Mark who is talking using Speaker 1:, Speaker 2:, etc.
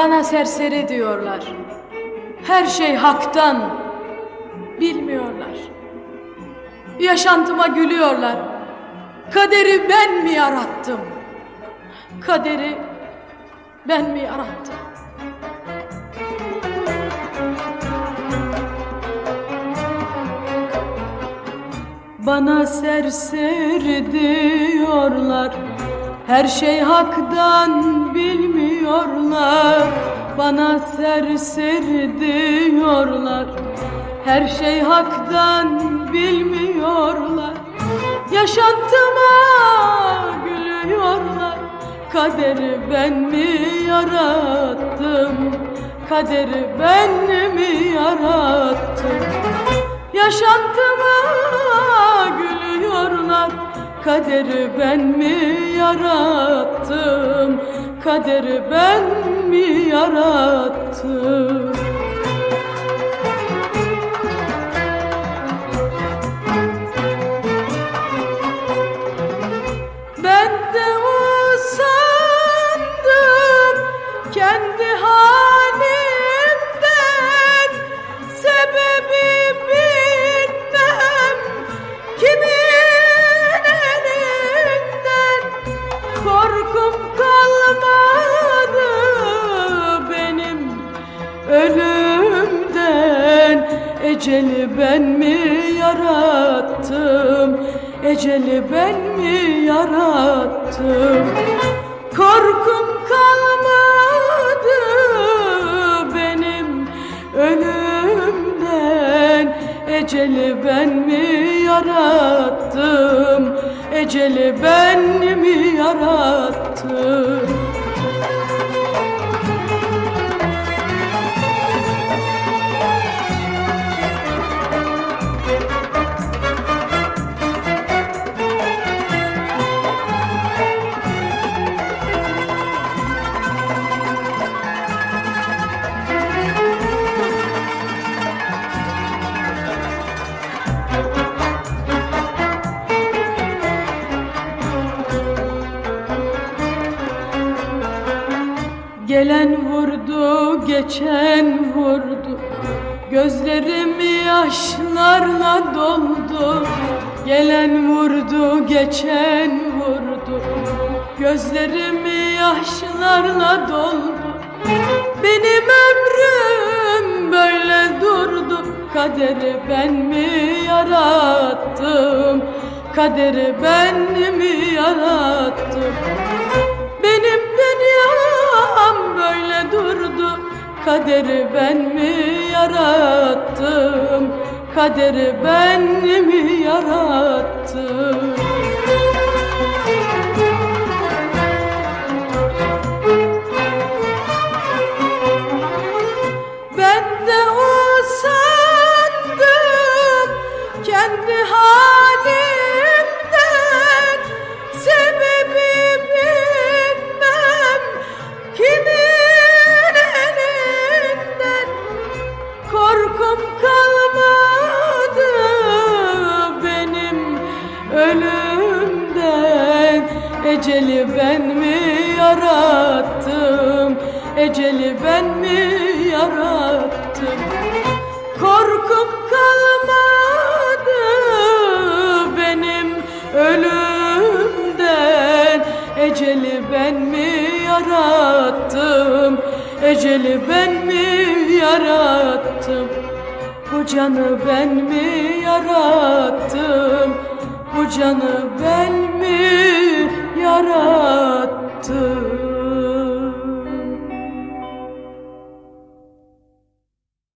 Speaker 1: Bana serseri diyorlar. Her şey haktan. Bilmiyorlar. Yaşantıma gülüyorlar. Kaderi ben mi yarattım? Kaderi ben mi yarattım? Bana serseri diyorlar Her şey haktan bilmiyorlar Bana serseri diyorlar. Her şey haktan bilmiyorlar Yaşantıma gülüyorlar. Kaderi ben mi yarattım Kaderi ben mi yarattım? Yaşantıma Kaderi ben mi yarattım? Kaderi ben mi yarattım kalmadı benim ölümden. Eceli ben mi yarattım? Eceli ben mi yarattım? Korkum kalmadı benim ölümden. Eceli ben mi yarattım. Eceli ben mi yarattım Gelen vurdu, geçen vurdu. Gözlerim yaşlarla doldu. Gelen vurdu, geçen vurdu. Gözlerim yaşlarla doldu. Benim ömrüm böyle durdu. Kaderi ben mi yarattım? Kaderi ben mi yarattım Kaderi ben mi yarattım? Kaderi ben mi yarattım Eceli ben mi yarattım? Eceli ben mi yarattım? Korkum kalmadı benim ölümden. Eceli ben mi yarattım? Eceli ben mi yarattım? Bu canı ben mi yarattım? Bu canı ben mi